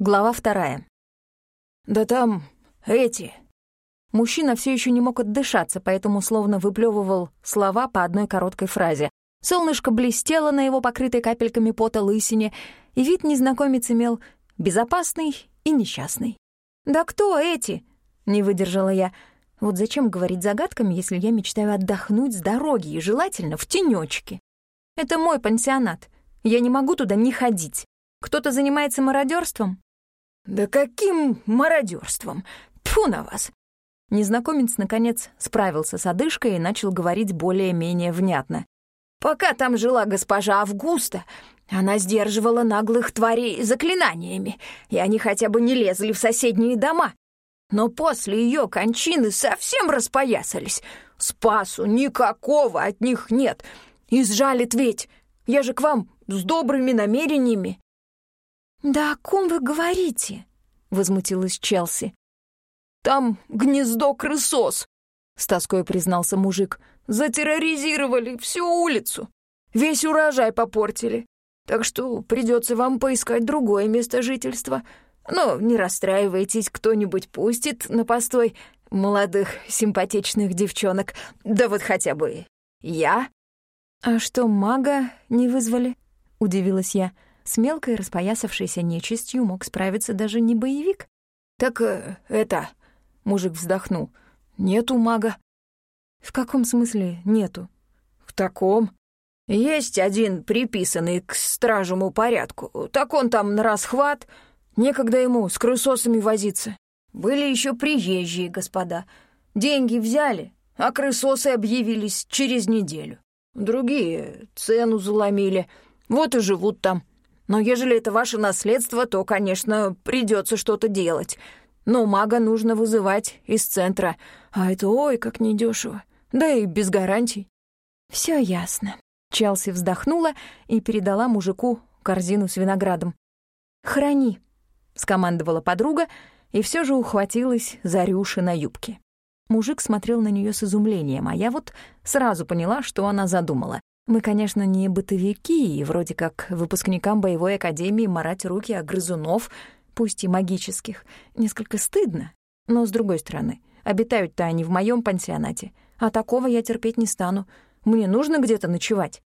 Глава вторая. «Да там эти...» Мужчина все еще не мог отдышаться, поэтому словно выплевывал слова по одной короткой фразе. Солнышко блестело на его покрытой капельками пота лысине, и вид незнакомец имел безопасный и несчастный. «Да кто эти?» — не выдержала я. Вот зачем говорить загадками, если я мечтаю отдохнуть с дороги и желательно в тенечке? Это мой пансионат. Я не могу туда не ходить. Кто-то занимается мародерством? «Да каким мародерством? Тьфу на вас!» Незнакомец, наконец, справился с одышкой и начал говорить более-менее внятно. «Пока там жила госпожа Августа, она сдерживала наглых тварей заклинаниями, и они хотя бы не лезли в соседние дома. Но после ее кончины совсем распоясались. Спасу никакого от них нет. И сжалит ведь. Я же к вам с добрыми намерениями. «Да о ком вы говорите?» — возмутилась Челси. «Там гнездо крысос», — с тоской признался мужик. «Затерроризировали всю улицу. Весь урожай попортили. Так что придется вам поискать другое место жительства. Но не расстраивайтесь, кто-нибудь пустит на постой молодых симпатичных девчонок. Да вот хотя бы я». «А что, мага не вызвали?» — удивилась я. С мелкой распоясавшейся нечистью мог справиться даже не боевик. «Так э, это...» — мужик вздохнул. «Нету мага». «В каком смысле нету?» «В таком. Есть один приписанный к стражему порядку. Так он там на расхват. Некогда ему с крысосами возиться. Были еще приезжие господа. Деньги взяли, а крысосы объявились через неделю. Другие цену заломили. Вот и живут там. Но ежели это ваше наследство, то, конечно, придется что-то делать. Но мага нужно вызывать из центра, а это ой, как недешево. Да и без гарантий. Все ясно. Челси вздохнула и передала мужику корзину с виноградом. «Храни», — скомандовала подруга, и все же ухватилась за рюши на юбке. Мужик смотрел на нее с изумлением, а я вот сразу поняла, что она задумала. Мы, конечно, не бытовики, и вроде как выпускникам боевой академии марать руки о грызунов, пусть и магических, несколько стыдно. Но, с другой стороны, обитают-то они в моем пансионате, а такого я терпеть не стану. Мне нужно где-то ночевать.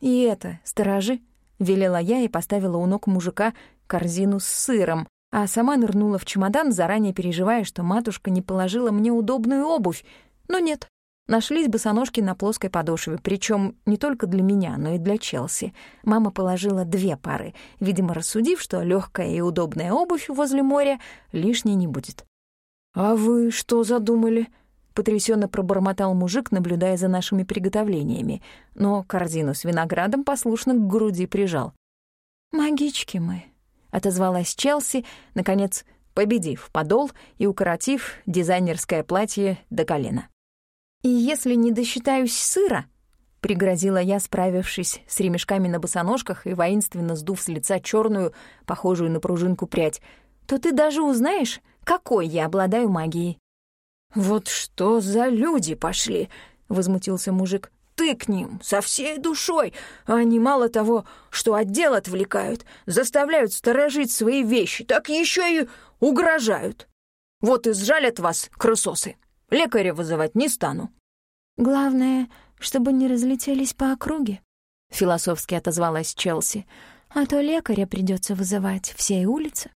И это, сторожи, — велела я и поставила у ног мужика корзину с сыром, а сама нырнула в чемодан, заранее переживая, что матушка не положила мне удобную обувь. Но нет, Нашлись босоножки на плоской подошве, причем не только для меня, но и для Челси. Мама положила две пары, видимо, рассудив, что легкая и удобная обувь возле моря лишней не будет. «А вы что задумали?» — потрясенно пробормотал мужик, наблюдая за нашими приготовлениями, но корзину с виноградом послушно к груди прижал. «Магички мы», — отозвалась Челси, наконец победив подол и укоротив дизайнерское платье до колена. «И если не досчитаюсь сыра», — пригрозила я, справившись с ремешками на босоножках и воинственно сдув с лица черную, похожую на пружинку прядь, то ты даже узнаешь, какой я обладаю магией. «Вот что за люди пошли!» — возмутился мужик. «Ты к ним со всей душой, а они мало того, что отдел отвлекают, заставляют сторожить свои вещи, так еще и угрожают. Вот и сжалят вас, крысосы, лекаря вызывать не стану». «Главное, чтобы не разлетелись по округе», — философски отозвалась Челси. «А то лекаря придется вызывать всей улице».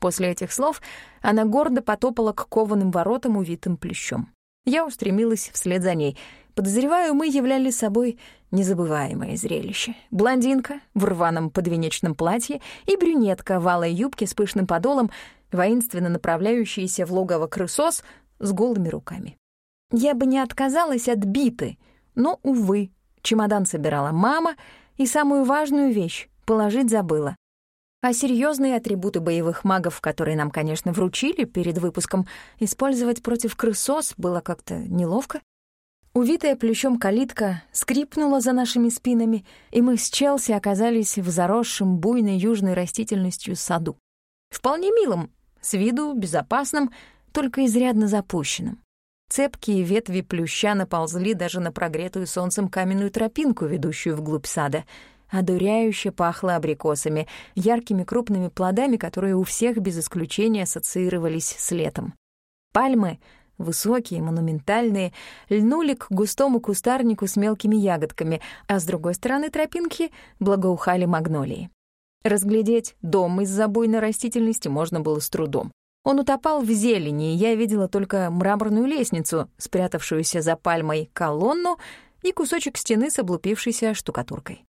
После этих слов она гордо потопала к кованым воротам, увитым плещом. Я устремилась вслед за ней. Подозреваю, мы являли собой незабываемое зрелище. Блондинка в рваном подвенечном платье и брюнетка в алой юбке с пышным подолом, воинственно направляющиеся в логово крысос с голыми руками. Я бы не отказалась от биты, но, увы, чемодан собирала мама, и самую важную вещь — положить забыла. А серьезные атрибуты боевых магов, которые нам, конечно, вручили перед выпуском, использовать против крысос было как-то неловко. Увитая плющом калитка скрипнула за нашими спинами, и мы с Челси оказались в заросшем буйной южной растительностью саду. Вполне милом, с виду безопасным, только изрядно запущенным. Цепкие ветви плюща наползли даже на прогретую солнцем каменную тропинку, ведущую вглубь сада. одуряюще пахло абрикосами, яркими крупными плодами, которые у всех без исключения ассоциировались с летом. Пальмы, высокие, монументальные, льнули к густому кустарнику с мелкими ягодками, а с другой стороны тропинки благоухали магнолии. Разглядеть дом из-за буйной растительности можно было с трудом. Он утопал в зелени, и я видела только мраморную лестницу, спрятавшуюся за пальмой колонну и кусочек стены с облупившейся штукатуркой.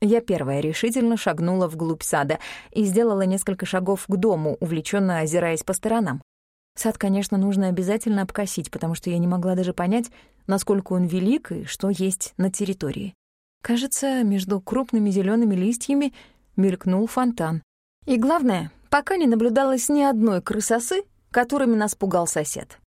Я первая решительно шагнула вглубь сада и сделала несколько шагов к дому, увлеченно озираясь по сторонам. Сад, конечно, нужно обязательно обкосить, потому что я не могла даже понять, насколько он велик и что есть на территории. Кажется, между крупными зелеными листьями мелькнул фонтан. И главное, пока не наблюдалось ни одной крысосы, которыми нас пугал сосед.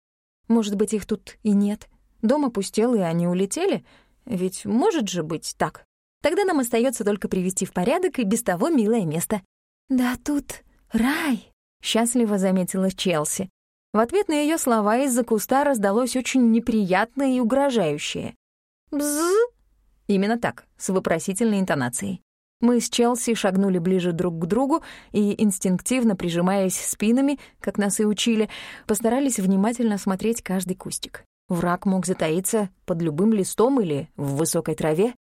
Может быть, их тут и нет. Дом опустел, и они улетели? Ведь может же быть так. Тогда нам остается только привести в порядок и без того милое место. «Да тут рай», — счастливо заметила Челси. В ответ на ее слова из-за куста раздалось очень неприятное и угрожающее. «Бзз!» Именно так, с вопросительной интонацией. Мы с Челси шагнули ближе друг к другу и, инстинктивно прижимаясь спинами, как нас и учили, постарались внимательно осмотреть каждый кустик. Враг мог затаиться под любым листом или в высокой траве.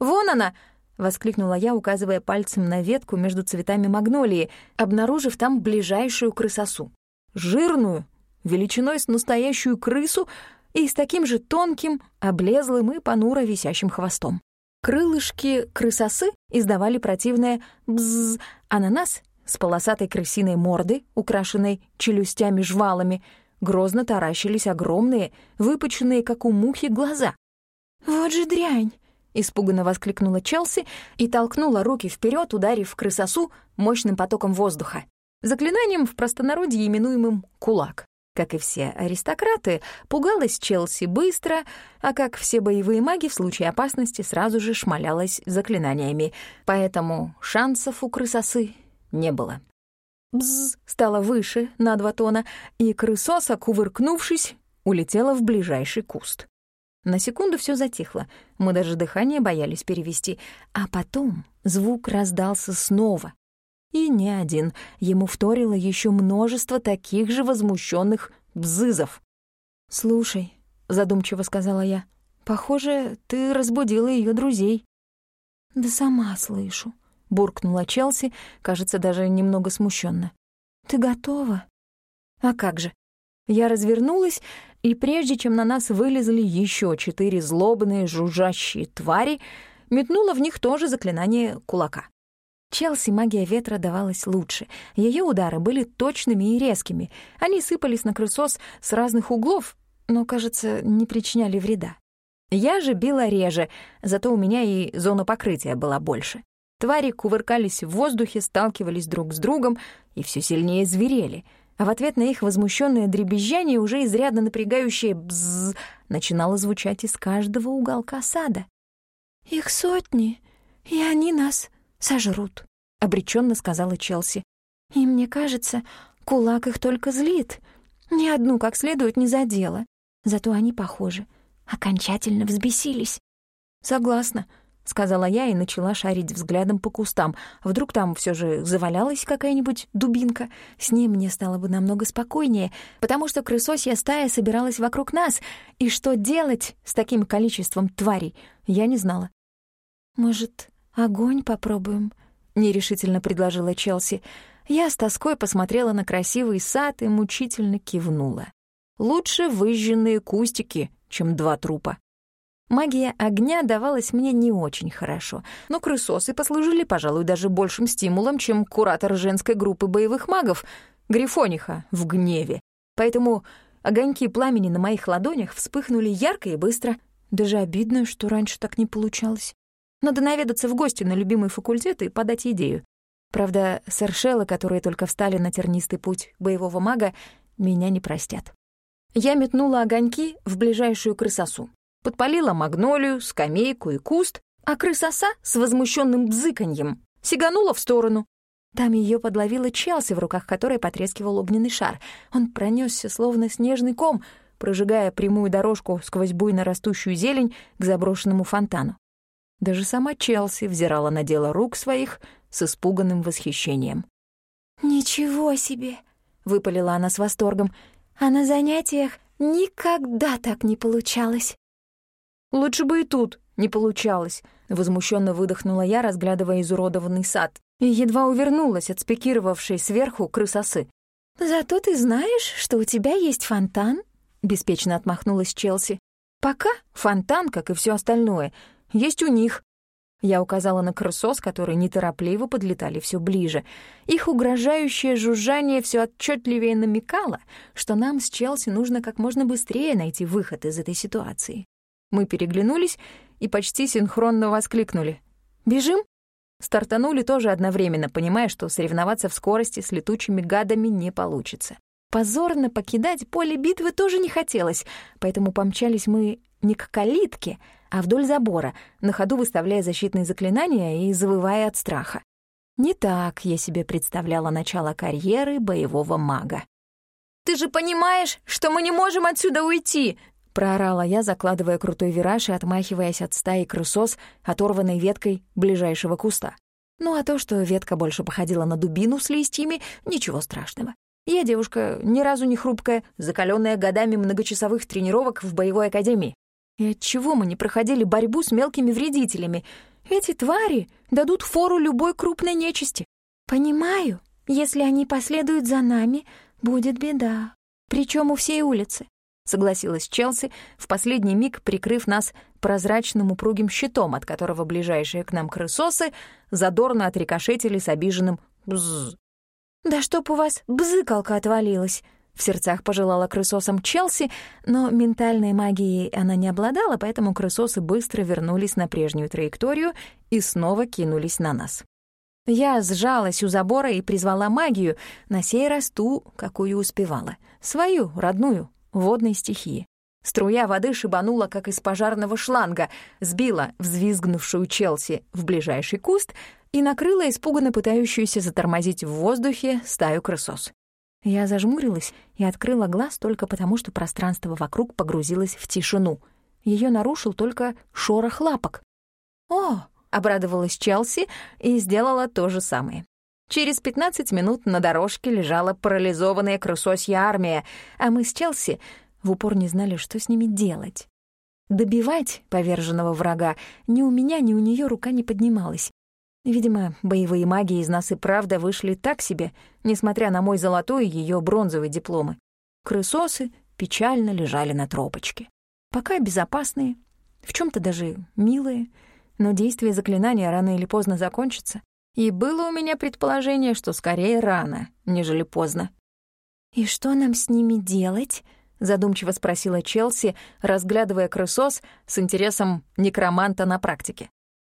«Вон она!» — воскликнула я, указывая пальцем на ветку между цветами магнолии, обнаружив там ближайшую крысосу. Жирную, величиной с настоящую крысу и с таким же тонким, облезлым и понуро висящим хвостом. Крылышки крысосы издавали противное «бзз», а на нас с полосатой крысиной морды, украшенной челюстями-жвалами, грозно таращились огромные, выпученные, как у мухи, глаза. «Вот же дрянь!» — испуганно воскликнула Челси и толкнула руки вперед, ударив крысосу мощным потоком воздуха. Заклинанием в простонародье именуемым «кулак». Как и все аристократы, пугалась Челси быстро, а как все боевые маги в случае опасности сразу же шмалялась заклинаниями, поэтому шансов у крысосы не было. Бзз стало выше на два тона, и крысоса, кувыркнувшись, улетела в ближайший куст. На секунду все затихло, мы даже дыхание боялись перевести, а потом звук раздался снова, и не один. Ему вторило еще множество таких же возмущенных бзызов. «Слушай», — задумчиво сказала я, — «похоже, ты разбудила ее друзей». «Да сама слышу», — буркнула Челси, кажется, даже немного смущенно. «Ты готова?» «А как же?» Я развернулась, и прежде чем на нас вылезли еще четыре злобные жужжащие твари, метнула в них тоже заклинание кулака. Челси магия ветра давалась лучше. Ее удары были точными и резкими. Они сыпались на крысос с разных углов, но, кажется, не причиняли вреда. Я же била реже, зато у меня и зона покрытия была больше. Твари кувыркались в воздухе, сталкивались друг с другом и все сильнее зверели. А в ответ на их возмущенное дребезжание уже изрядно напрягающее «бзз» начинало звучать из каждого уголка сада. «Их сотни, и они нас сожрут», — обреченно сказала Челси. «И мне кажется, кулак их только злит. Ни одну как следует не задела. Зато они, похожи, окончательно взбесились». «Согласна», — сказала я и начала шарить взглядом по кустам. Вдруг там все же завалялась какая-нибудь дубинка. С ней мне стало бы намного спокойнее, потому что крысосья стая собиралась вокруг нас, и что делать с таким количеством тварей, я не знала. «Может, «Огонь попробуем», — нерешительно предложила Челси. Я с тоской посмотрела на красивый сад и мучительно кивнула. «Лучше выжженные кустики, чем два трупа». Магия огня давалась мне не очень хорошо, но крысосы послужили, пожалуй, даже большим стимулом, чем куратор женской группы боевых магов, Грифониха, в гневе. Поэтому огоньки пламени на моих ладонях вспыхнули ярко и быстро. Даже обидно, что раньше так не получалось. Надо наведаться в гости на любимый факультет и подать идею. Правда, сэршелы, которые только встали на тернистый путь боевого мага, меня не простят. Я метнула огоньки в ближайшую крысосу. Подпалила магнолию, скамейку и куст, а крысоса с возмущенным бзыканьем сиганула в сторону. Там ее подловила Челси, в руках которой потрескивал огненный шар. Он пронесся словно снежный ком, прожигая прямую дорожку сквозь буйно растущую зелень к заброшенному фонтану. Даже сама Челси взирала на дело рук своих с испуганным восхищением. «Ничего себе!» — выпалила она с восторгом. «А на занятиях никогда так не получалось». «Лучше бы и тут не получалось», — возмущенно выдохнула я, разглядывая изуродованный сад, и едва увернулась от спикировавшей сверху крысосы. «Зато ты знаешь, что у тебя есть фонтан?» — беспечно отмахнулась Челси. «Пока фонтан, как и все остальное, есть у них». Я указала на крысос, которые неторопливо подлетали все ближе. Их угрожающее жужжание все отчетливее намекало, что нам с Челси нужно как можно быстрее найти выход из этой ситуации. Мы переглянулись и почти синхронно воскликнули. «Бежим?» Стартанули тоже одновременно, понимая, что соревноваться в скорости с летучими гадами не получится. Позорно покидать поле битвы тоже не хотелось, поэтому помчались мы не к калитке, а вдоль забора, на ходу выставляя защитные заклинания и завывая от страха. Не так я себе представляла начало карьеры боевого мага. «Ты же понимаешь, что мы не можем отсюда уйти!» Проорала я, закладывая крутой вираж и отмахиваясь от стаи крысос, оторванной веткой ближайшего куста. Ну а то, что ветка больше походила на дубину с листьями, ничего страшного. Я девушка ни разу не хрупкая, закаленная годами многочасовых тренировок в боевой академии. И отчего мы не проходили борьбу с мелкими вредителями? Эти твари дадут фору любой крупной нечисти. Понимаю, если они последуют за нами, будет беда. Причем у всей улицы. — согласилась Челси, в последний миг прикрыв нас прозрачным упругим щитом, от которого ближайшие к нам крысосы задорно отрикошетили с обиженным «бзз». «Да чтоб у вас бзыкалка отвалилась!» В сердцах пожелала крысосам Челси, но ментальной магией она не обладала, поэтому крысосы быстро вернулись на прежнюю траекторию и снова кинулись на нас. Я сжалась у забора и призвала магию, на сей раз ту, какую успевала. Свою, родную, водной стихии. Струя воды шибанула, как из пожарного шланга, сбила взвизгнувшую Челси в ближайший куст и накрыла испуганно пытающуюся затормозить в воздухе стаю крысос. Я зажмурилась и открыла глаз только потому, что пространство вокруг погрузилось в тишину. Ее нарушил только шорох лапок. «О!» — обрадовалась Челси и сделала то же самое. Через 15 минут на дорожке лежала парализованная крысосья армия, а мы с Челси в упор не знали, что с ними делать. Добивать поверженного врага ни у меня, ни у нее рука не поднималась. Видимо, боевые маги из нас и правда вышли так себе, несмотря на мой золотой и ее бронзовый дипломы. Крысосы печально лежали на тропочке. Пока безопасные, в чем то даже милые, но действие заклинания рано или поздно закончится. И было у меня предположение, что скорее рано, нежели поздно. «И что нам с ними делать?» — задумчиво спросила Челси, разглядывая крысос с интересом некроманта на практике.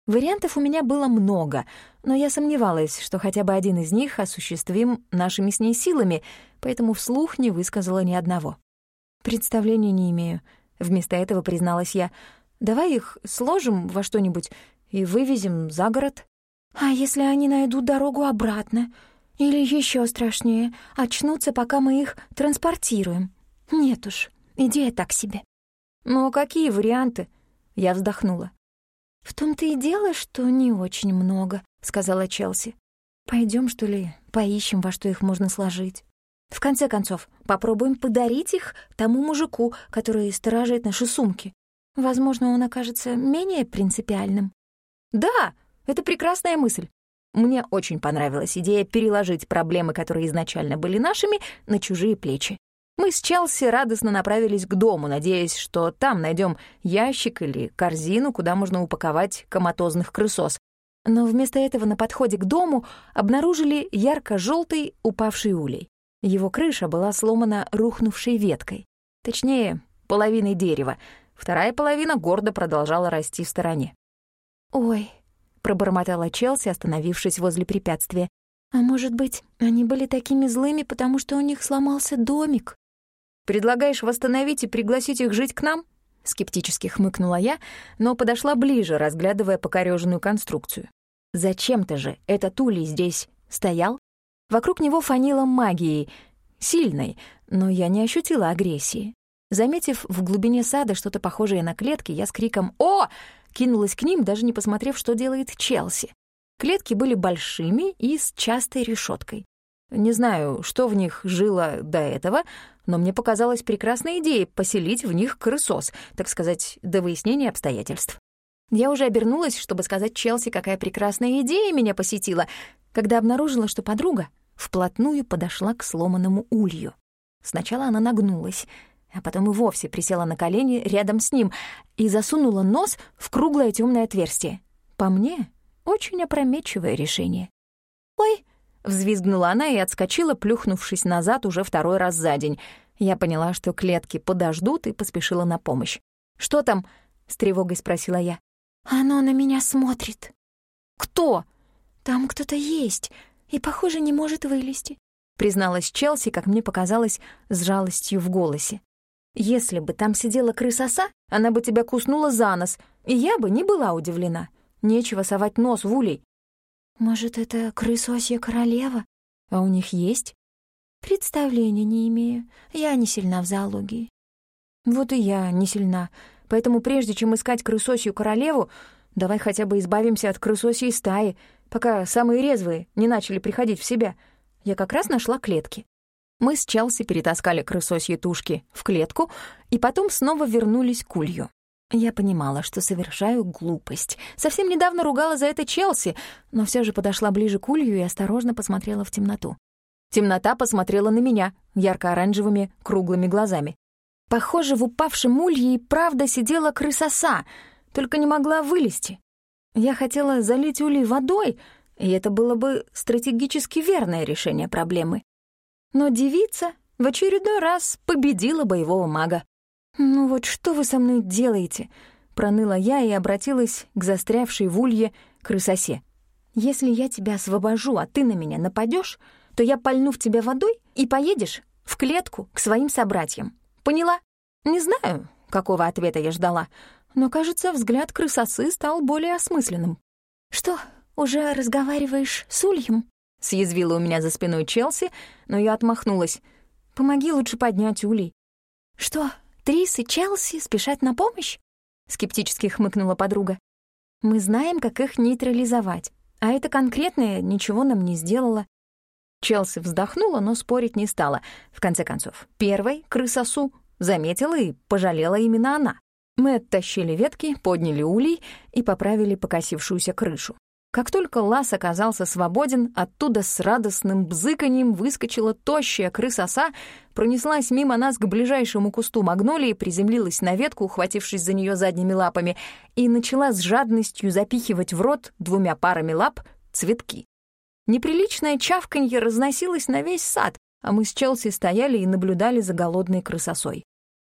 Вариантов у меня было много, но я сомневалась, что хотя бы один из них осуществим нашими с ней силами, поэтому вслух не высказала ни одного. «Представления не имею», — вместо этого призналась я. «Давай их сложим во что-нибудь и вывезем за город». А если они найдут дорогу обратно? Или еще страшнее, очнутся, пока мы их транспортируем? Нет уж, идея так себе. Ну, какие варианты? Я вздохнула. В том-то и дело, что не очень много, сказала Челси. Пойдем, что ли, поищем, во что их можно сложить. В конце концов, попробуем подарить их тому мужику, который сторожит наши сумки. Возможно, он окажется менее принципиальным. Да, это прекрасная мысль. Мне очень понравилась идея переложить проблемы, которые изначально были нашими, на чужие плечи. Мы с Челси радостно направились к дому, надеясь, что там найдем ящик или корзину, куда можно упаковать коматозных крысос. Но вместо этого на подходе к дому обнаружили ярко желтый упавший улей. Его крыша была сломана рухнувшей веткой. Точнее, половиной дерева. Вторая половина гордо продолжала расти в стороне. «Ой, — пробормотала Челси, остановившись возле препятствия. «А может быть, они были такими злыми, потому что у них сломался домик?» «Предлагаешь восстановить и пригласить их жить к нам?» Скептически хмыкнула я, но подошла ближе, разглядывая покорёженную конструкцию. Зачем-то же этот улей здесь стоял? Вокруг него фанило магией, сильной, но я не ощутила агрессии. Заметив в глубине сада что-то похожее на клетки, я с криком «О!» кинулась к ним, даже не посмотрев, что делает Челси. Клетки были большими и с частой решеткой. Не знаю, что в них жило до этого, но мне показалась прекрасная идея поселить в них крысос, так сказать, до выяснения обстоятельств. Я уже обернулась, чтобы сказать Челси, какая прекрасная идея меня посетила, когда обнаружила, что подруга вплотную подошла к сломанному улью. Сначала она нагнулась, а потом и вовсе присела на колени рядом с ним и засунула нос в круглое темное отверстие. По мне, очень опрометчивое решение. «Ой!» — взвизгнула она и отскочила, плюхнувшись назад уже второй раз за день. Я поняла, что клетки подождут, и поспешила на помощь. «Что там?» — с тревогой спросила я. «Оно на меня смотрит». «Кто?» «Там кто-то есть, и, похоже, не может вылезти», — призналась Челси, как мне показалось, с жалостью в голосе. «Если бы там сидела крысоса, она бы тебя куснула за нос, и я бы не была удивлена. Нечего совать нос в улей». «Может, это крысосья королева?» «А у них есть?» «Представления не имею. Я не сильна в зоологии». «Вот и я не сильна. Поэтому прежде чем искать крысосью королеву, давай хотя бы избавимся от крысосьей стаи, пока самые резвые не начали приходить в себя. Я как раз нашла клетки. Мы с Челси перетаскали крысосьи тушки в клетку и потом снова вернулись к улью. Я понимала, что совершаю глупость. Совсем недавно ругала за это Челси, но все же подошла ближе к улью и осторожно посмотрела в темноту. Темнота посмотрела на меня ярко-оранжевыми круглыми глазами. Похоже, в упавшем улье и правда сидела крысоса, только не могла вылезти. Я хотела залить улей водой, и это было бы стратегически верное решение проблемы. Но девица в очередной раз победила боевого мага. «Ну вот что вы со мной делаете?» — проныла я и обратилась к застрявшей в улье крысосе. «Если я тебя освобожу, а ты на меня нападешь, то я пальну в тебя водой и поедешь в клетку к своим собратьям. Поняла? Не знаю, какого ответа я ждала, но, кажется, взгляд крысосы стал более осмысленным. «Что, уже разговариваешь с Ульем?» — съязвила у меня за спиной Челси, но я отмахнулась. «Помоги лучше поднять Улей». «Что, Трис и Челси спешат на помощь?» — скептически хмыкнула подруга. «Мы знаем, как их нейтрализовать, а это конкретное ничего нам не сделало». Челси вздохнула, но спорить не стала. В конце концов, первой крысосу заметила и пожалела именно она. Мы оттащили ветки, подняли улей и поправили покосившуюся крышу. Как только лаз оказался свободен, оттуда с радостным бзыканьем выскочила тощая крысоса, пронеслась мимо нас к ближайшему кусту магнолии, приземлилась на ветку, ухватившись за нее задними лапами, и начала с жадностью запихивать в рот двумя парами лап цветки. Неприличное чавканье разносилось на весь сад, а мы с Челси стояли и наблюдали за голодной крысосой.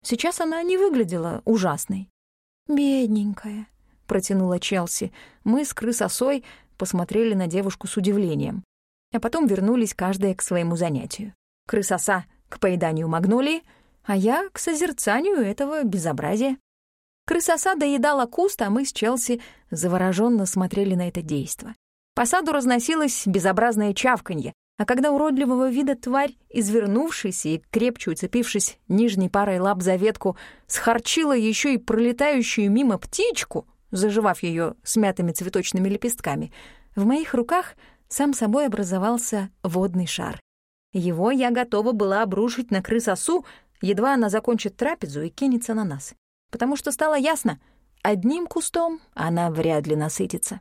Сейчас она не выглядела ужасной. «Бедненькая», — протянула Челси. Мы с крысосой посмотрели на девушку с удивлением. А потом вернулись каждая к своему занятию. Крысоса — к поеданию магнолии, а я — к созерцанию этого безобразия. Крысоса доедала куст, а мы с Челси завороженно смотрели на это действо. По саду разносилось безобразное чавканье, а когда уродливого вида тварь, извернувшись и крепче уцепившись нижней парой лап за ветку, схарчила еще и пролетающую мимо птичку, заживав ее смятыми цветочными лепестками, в моих руках сам собой образовался водный шар. Его я готова была обрушить на крысосу, едва она закончит трапезу и кинется на нас. Потому что стало ясно, одним кустом она вряд ли насытится.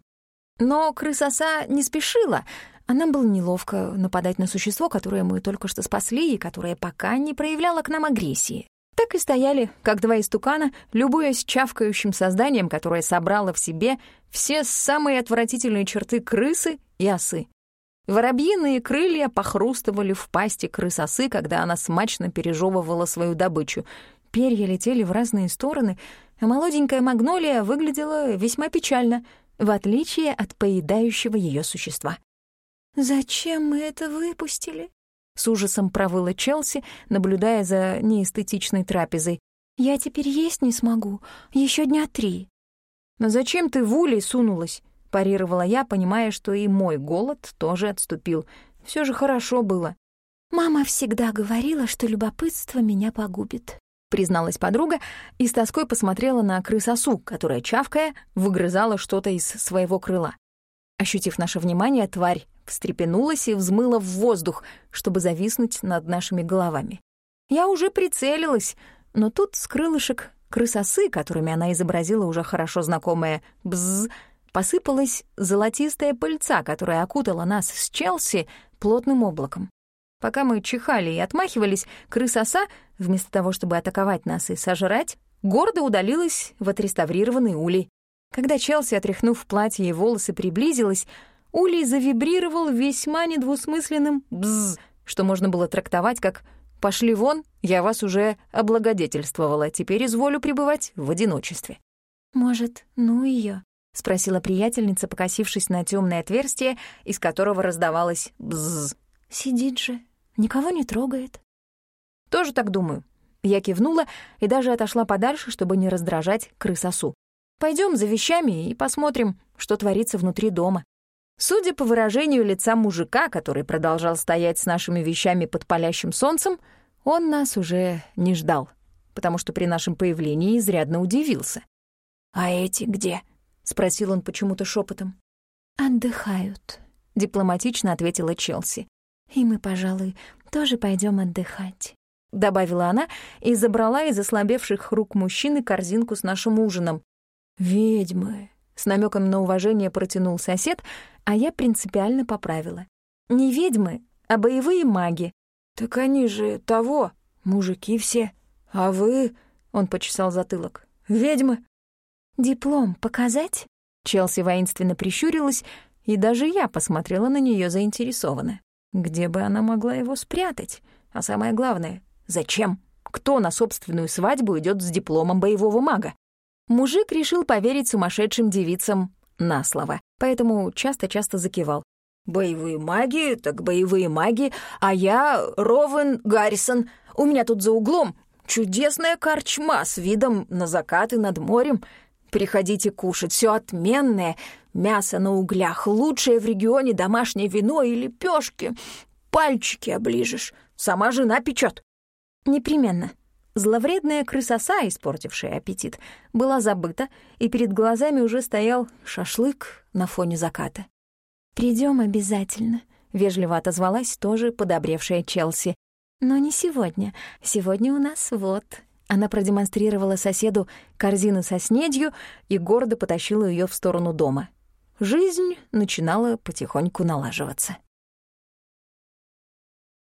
Но крысоса не спешила — а нам было неловко нападать на существо, которое мы только что спасли и которое пока не проявляло к нам агрессии. Так и стояли, как два истукана, любуясь чавкающим созданием, которое собрало в себе все самые отвратительные черты крысы и осы. Воробьиные крылья похрустывали в пасти крысосы, когда она смачно пережевывала свою добычу. Перья летели в разные стороны, а молоденькая магнолия выглядела весьма печально, в отличие от поедающего ее существа. «Зачем мы это выпустили?» С ужасом провыла Челси, наблюдая за неэстетичной трапезой. «Я теперь есть не смогу. Еще дня три». «Но зачем ты в улей сунулась?» — парировала я, понимая, что и мой голод тоже отступил. Все же хорошо было. «Мама всегда говорила, что любопытство меня погубит», — призналась подруга и с тоской посмотрела на крысосу, которая, чавкая, выгрызала что-то из своего крыла. Ощутив наше внимание, тварь встрепенулась и взмыла в воздух, чтобы зависнуть над нашими головами. Я уже прицелилась, но тут с крылышек крысосы, которыми она изобразила уже хорошо знакомое «бзз», посыпалась золотистая пыльца, которая окутала нас с Челси плотным облаком. Пока мы чихали и отмахивались, крысоса, вместо того, чтобы атаковать нас и сожрать, гордо удалилась в отреставрированный улей. Когда Челси, отряхнув платье и волосы, приблизилась, улей завибрировал весьма недвусмысленным «бзз», что можно было трактовать как «пошли вон, я вас уже облагодетельствовала, теперь изволю пребывать в одиночестве». «Может, ну ее? — спросила приятельница, покосившись на темное отверстие, из которого раздавалось «бзз». «Сидит же, никого не трогает». «Тоже так думаю». Я кивнула и даже отошла подальше, чтобы не раздражать крысосу. Пойдем за вещами и посмотрим, что творится внутри дома». Судя по выражению лица мужика, который продолжал стоять с нашими вещами под палящим солнцем, он нас уже не ждал, потому что при нашем появлении изрядно удивился. «А эти где?» — спросил он почему-то шепотом. «Отдыхают», — дипломатично ответила Челси. «И мы, пожалуй, тоже пойдем отдыхать», — добавила она и забрала из ослабевших рук мужчины корзинку с нашим ужином. «Ведьмы», — с намеком на уважение протянул сосед, а я принципиально поправила. «Не ведьмы, а боевые маги». «Так они же того, мужики все. А вы...» — он почесал затылок. «Ведьмы?» «Диплом показать?» Челси воинственно прищурилась, и даже я посмотрела на нее заинтересованно. Где бы она могла его спрятать? А самое главное, зачем? Кто на собственную свадьбу идет с дипломом боевого мага? Мужик решил поверить сумасшедшим девицам на слово, поэтому часто-часто закивал. «Боевые маги, так боевые маги, а я Ровен Гаррисон. У меня тут за углом чудесная корчма с видом на закаты над морем. Приходите кушать, все отменное. Мясо на углях, лучшее в регионе домашнее вино и лепешки. Пальчики оближешь. Сама жена печет. Непременно. Зловредная крысоса, испортившая аппетит, была забыта, и перед глазами уже стоял шашлык на фоне заката. Придем обязательно», — вежливо отозвалась тоже подобревшая Челси. «Но не сегодня. Сегодня у нас вот она продемонстрировала соседу корзину со снедью и гордо потащила ее в сторону дома. Жизнь начинала потихоньку налаживаться.